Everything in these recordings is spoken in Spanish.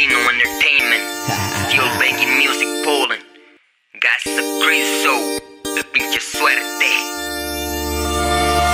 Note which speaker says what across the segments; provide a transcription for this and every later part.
Speaker 1: Asesino Entertainment, Steel Banking Music Poland, Gasa Crazy Soul, de pinche suerte.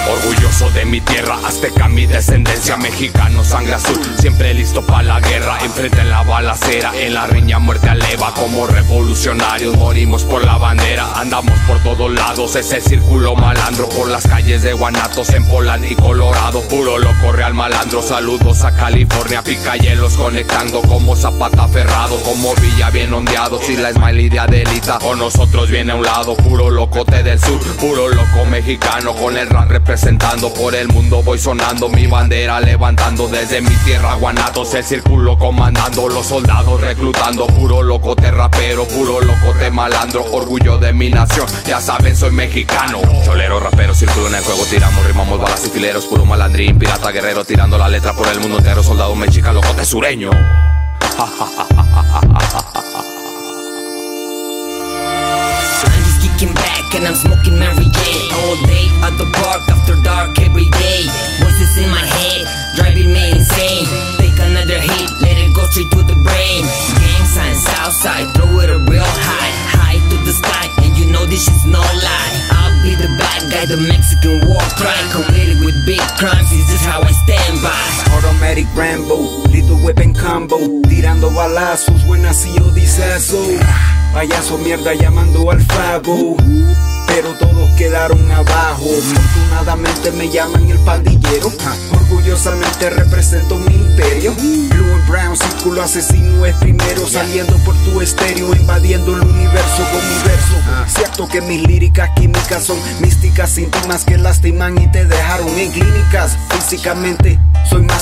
Speaker 2: Orgulloso de mi tierra, azteca mi descendencia Mexicano, sangre azul, siempre listo para la guerra Enfrente en la balacera, en la riña muerte aleva Como revolucionarios morimos por la bandera. Andamos por todos lados, ese círculo malandro Por las calles de Guanatos, en Polan y Colorado. Puro loco real malandro, saludos a California Picayelos conectando como Zapata Ferrado Como Villa bien ondeado, si la Smiley de Adelita O nosotros viene a un lado, puro locote del sur Puro loco mexicano con el rap representando Presentando por el mundo voy sonando mi bandera levantando desde mi tierra Guanatos el círculo comandando los soldados reclutando puro locote rapero puro locote malandro orgullo de mi nación ya saben soy mexicano. Cholero rapero círculo en el juego tiramos rimamos balas y fileros puro malandrín pirata guerrero tirando la letra por el mundo entero soldado mexica locote sureño
Speaker 3: and I'm smoking Mary J All day at the park after dark every day. Voices in my head driving me insane. Take another hit, let it go straight to the brain. Gang signs outside, throw it a real high. High to the sky and you know this is no lie. I'll be the bad guy, the Mexican war cry. Committed with big crimes, this is how I stand
Speaker 4: combo Tirando balazos, buenas y odisazo Payaso mierda llamando al fago pero todos quedaron abajo. Afortunadamente me llaman el pandillero. Orgullosamente represento mi imperio. Blue and Brown, círculo asesino es primero. Saliendo por tu estéreo, invadiendo el universo con mi verso. Cierto que mis líricas químicas son místicas, íntimas que lastiman y te dejaron en clínicas. Físicamente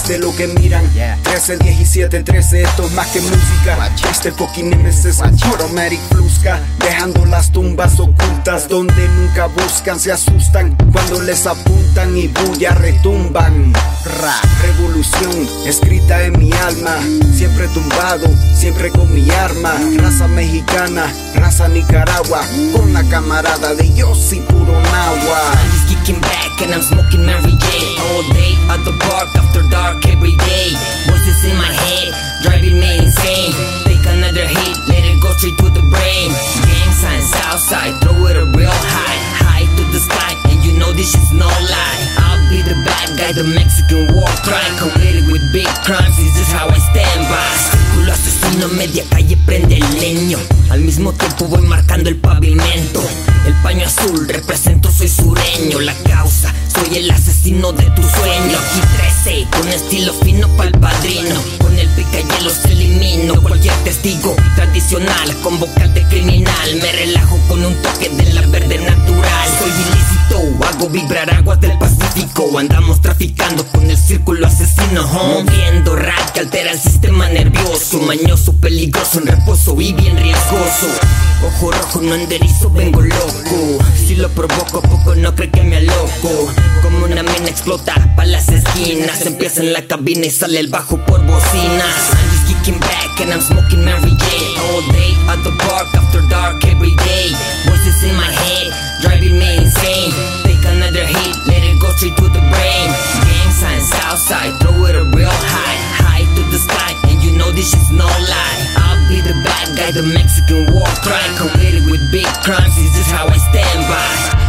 Speaker 4: más de lo que miran. 13, 17, 13, esto es más que música. Este fucking nemesis, automatic flusca. Dejando las tumbas ocultas donde nunca buscan, se asustan cuando les apuntan y bulla retumban. Ra, revolución escrita en mi alma, siempre tumbado, siempre con mi arma. Raza mexicana, raza Nicaragua, con la camarada de Yossi puro Nahua.
Speaker 3: I'm just kicking back and I'm smoking Mary J All guy, the Mexican war cry. Committed with big crimes, this is how I stand by. Círculo asesino, media calle prende el leño. Al mismo tiempo voy marcando el pavimento. El paño azul represento, soy sureño. La causa, soy el asesino de tu sueño Aquí 13, con estilo fino pa'l padrino Con el picayielos elimino. Cualquier testigo tradicional Con vocal de criminal. Me relajo con un toque de la verde natural. Soy ilícito, hago vibrar aguas del Pacífico. Andamos traficando con el círculo asesino home. Moviendo rap que altera el sistema nervioso. Mañoso, peligroso, en reposo y bien riesgoso. Ojo rojo, no enderizo, vengo loco. Si lo provoco poco, no cree que me aloco. Como una mina explota pa' las esquinas. Empieza en la cabina y sale el bajo por bocinas. I'm just kicking back and I'm smoking Mary J. All day at the park after dark every day. Voices in my head driving me insane. Take another hit, let it go straight to the brain. Gang signs outside, throw it a real high. High to the sky and you know this is no lie. I'll be the bad guy, the Mexican war cry. Committed with big crimes, this is how I stand by